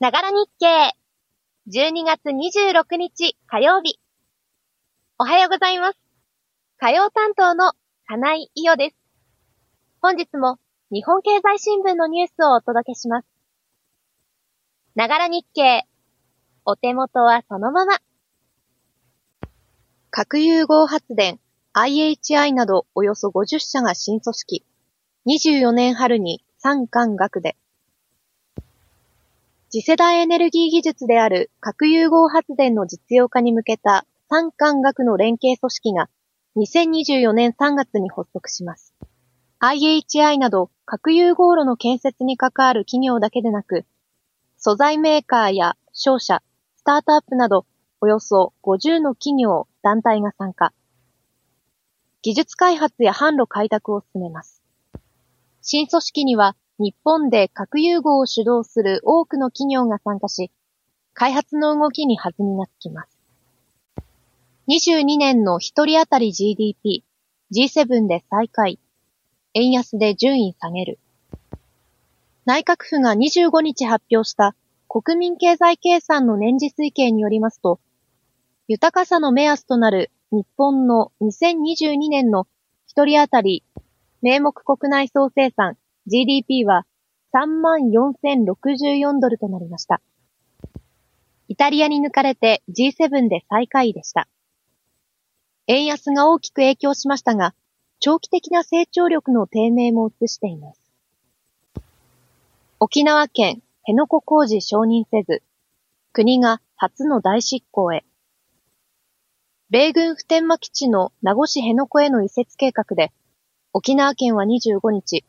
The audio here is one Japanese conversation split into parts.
ながら日経。12月26日火曜日。おはようございます。火曜担当の金井伊代です。本日も日本経済新聞のニュースをお届けします。ながら日経。お手元はそのまま。核融合発電 IHI などおよそ50社が新組織。24年春に産官学で。次世代エネルギー技術である核融合発電の実用化に向けた産官学の連携組織が2024年3月に発足します。IHI など核融合炉の建設に関わる企業だけでなく、素材メーカーや商社、スタートアップなどおよそ50の企業、団体が参加。技術開発や販路開拓を進めます。新組織には日本で核融合を主導する多くの企業が参加し、開発の動きに弾みがつきます。22年の一人当たり GDP、G7 で最下位、円安で順位下げる。内閣府が25日発表した国民経済計算の年次推計によりますと、豊かさの目安となる日本の2022年の一人当たり名目国内総生産 GDP は34,064ドルとなりました。イタリアに抜かれて G7 で最下位でした。円安が大きく影響しましたが、長期的な成長力の低迷も映しています。沖縄県辺野古工事承認せず、国が初の大執行へ。米軍普天間基地の名護市辺野古への移設計画で、沖縄県は25日、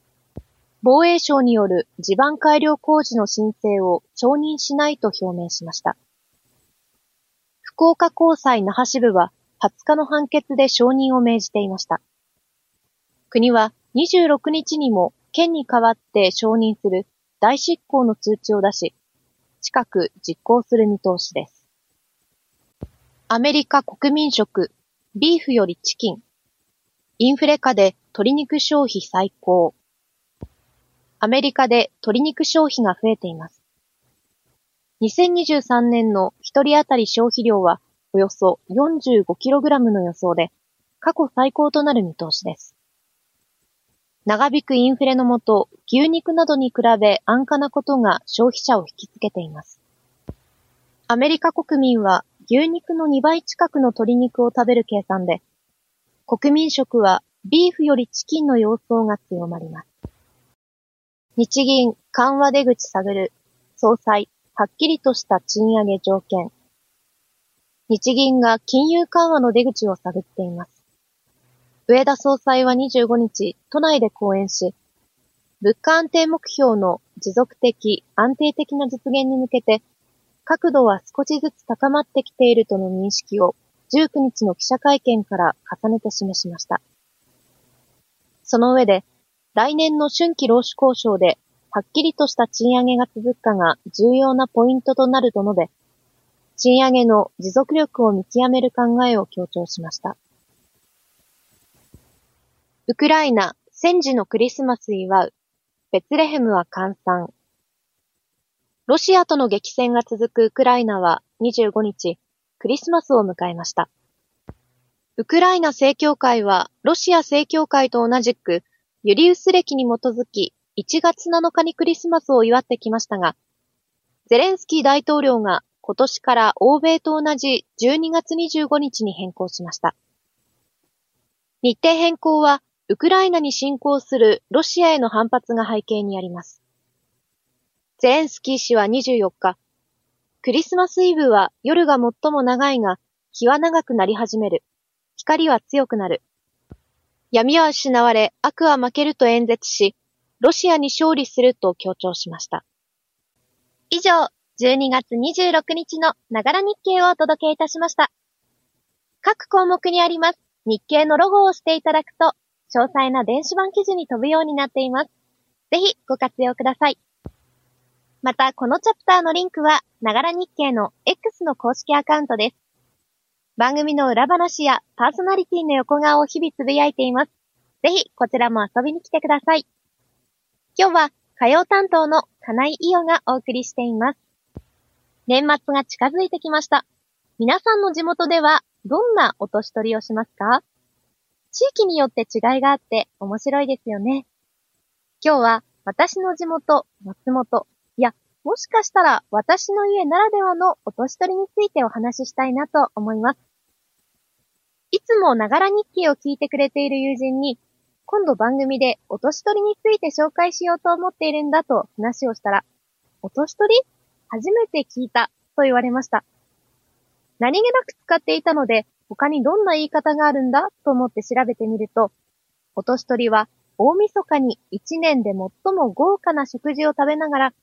防衛省による地盤改良工事の申請を承認しないと表明しました。福岡高裁那覇支部は20日の判決で承認を命じていました。国は26日にも県に代わって承認する大執行の通知を出し、近く実行する見通しです。アメリカ国民食、ビーフよりチキン。インフレ下で鶏肉消費最高。アメリカで鶏肉消費が増えています。2023年の1人当たり消費量はおよそ 45kg の予想で、過去最高となる見通しです。長引くインフレのもと、牛肉などに比べ安価なことが消費者を引きつけています。アメリカ国民は牛肉の2倍近くの鶏肉を食べる計算で、国民食はビーフよりチキンの様相が強まります。日銀緩和出口探る総裁はっきりとした賃上げ条件。日銀が金融緩和の出口を探っています。上田総裁は25日、都内で講演し、物価安定目標の持続的、安定的な実現に向けて、角度は少しずつ高まってきているとの認識を19日の記者会見から重ねて示しました。その上で、来年の春季労使交渉で、はっきりとした賃上げが続くかが重要なポイントとなると述べ、賃上げの持続力を見極める考えを強調しました。ウクライナ、戦時のクリスマス祝う。ベツレヘムは閑散。ロシアとの激戦が続くウクライナは25日、クリスマスを迎えました。ウクライナ正教会はロシア正教会と同じくユリウス歴に基づき、1月7日にクリスマスを祝ってきましたが、ゼレンスキー大統領が今年から欧米と同じ12月25日に変更しました。日程変更は、ウクライナに侵攻するロシアへの反発が背景にあります。ゼレンスキー氏は24日、クリスマスイブは夜が最も長いが、日は長くなり始める。光は強くなる。闇は失われ、悪は負けると演説し、ロシアに勝利すると強調しました。以上、12月26日のながら日経をお届けいたしました。各項目にあります日経のロゴを押していただくと、詳細な電子版記事に飛ぶようになっています。ぜひご活用ください。また、このチャプターのリンクは、ながら日経の X の公式アカウントです。番組の裏話やパーソナリティの横顔を日々つぶやいています。ぜひ、こちらも遊びに来てください。今日は、火曜担当の金井伊代がお送りしています。年末が近づいてきました。皆さんの地元ではどんなお年取りをしますか？地域によって違いがあって面白いですよね。今日は私の地元、松本、もしかしたら私の家ならではのお年取りについてお話ししたいなと思います。いつもながら日記を聞いてくれている友人に、今度番組でお年取りについて紹介しようと思っているんだと話をしたら、お年取り初めて聞いたと言われました。何気なく使っていたので、他にどんな言い方があるんだと思って調べてみると、お年取りは大晦日に一年で最も豪華な食事を食べながら、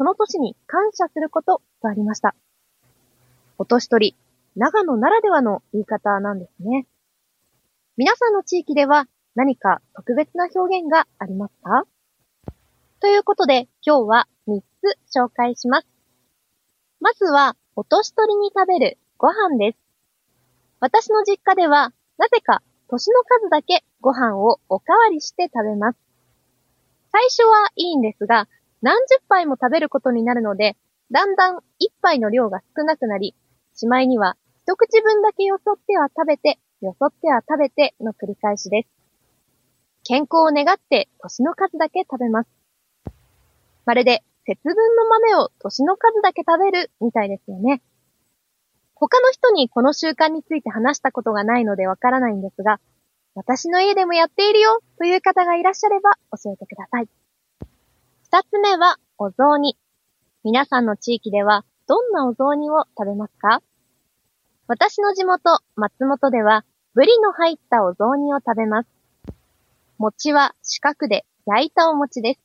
その年に感謝することとありました。お年取り、長野ならではの言い方なんですね。皆さんの地域では何か特別な表現がありますか？ということで今日は3つ紹介します。まずは、お年取りに食べるご飯です。私の実家では、なぜか年の数だけご飯をおかわりして食べます。最初はいいんですが、何十杯も食べることになるので、だんだん一杯の量が少なくなり、しまいには一口分だけよそっては食べて、よそっては食べての繰り返しです。健康を願って年の数だけ食べます。まるで節分の豆を年の数だけ食べるみたいですよね。他の人にこの習慣について話したことがないのでわからないんですが、私の家でもやっているよという方がいらっしゃれば教えてください。二つ目は、お雑煮。皆さんの地域では、どんなお雑煮を食べますか？私の地元、松本では、ブリの入ったお雑煮を食べます。餅は四角で焼いたお餅です。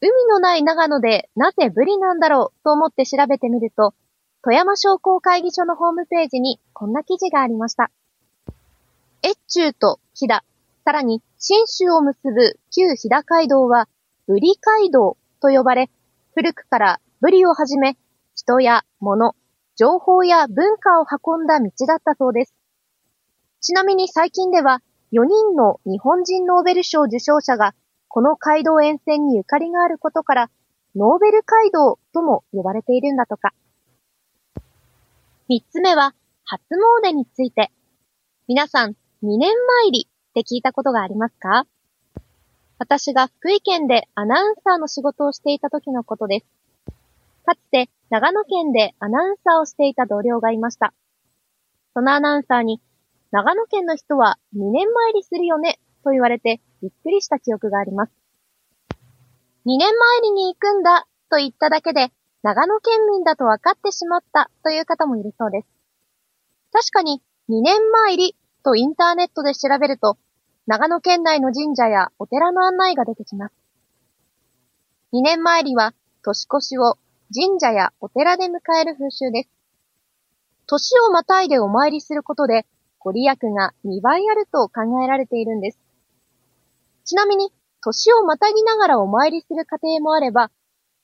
海のない長野でなぜブリなんだろうと思って調べてみると、富山商工会議所のホームページにこんな記事がありました。越中と飛騨、さらに新州を結ぶ旧飛騨街道は、ブリ街道と呼ばれ、古くからブリをはじめ、人や物、情報や文化を運んだ道だったそうです。ちなみに最近では、4人の日本人ノーベル賞受賞者が、この街道沿線にゆかりがあることから、ノーベル街道とも呼ばれているんだとか。三つ目は、初詣について。皆さん、二年参りって聞いたことがありますか？私が福井県でアナウンサーの仕事をしていた時のことです。かつて長野県でアナウンサーをしていた同僚がいました。そのアナウンサーに、長野県の人は二年参りするよねと言われてびっくりした記憶があります。二年参りに行くんだと言っただけで長野県民だと分かってしまったという方もいるそうです。確かに、2年参りとインターネットで調べると、長野県内の神社やお寺の案内が出てきます。2年参りは、年越しを神社やお寺で迎える風習です。年をまたいでお参りすることで、ご利益が2倍あると考えられているんです。ちなみに、年をまたぎながらお参りする家庭もあれば、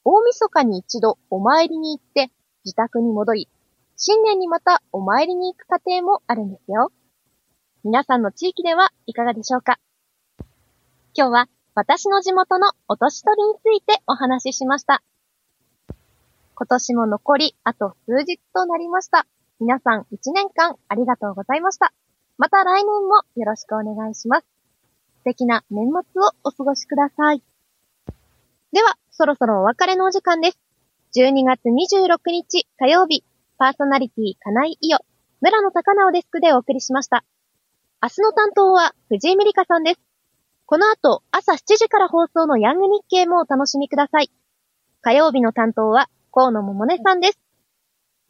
大晦日に一度お参りに行って自宅に戻り、新年にまたお参りに行く家庭もあるんですよ。皆さんの地域ではいかがでしょうか？今日は私の地元のお年取りについてお話ししました。今年も残りあと数日となりました。皆さん一年間ありがとうございました。また来年もよろしくお願いします。素敵な年末をお過ごしください。では、そろそろお別れのお時間です。12月26日火曜日、パーソナリティ金井伊代、村野高直デスクでお送りしました。明日の担当は藤井メリカさんです。この後、朝7時から放送のヤング日経もお楽しみください。火曜日の担当は河野桃音さんです。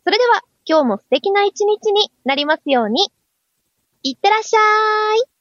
それでは、今日も素敵な一日になりますように。いってらっしゃーい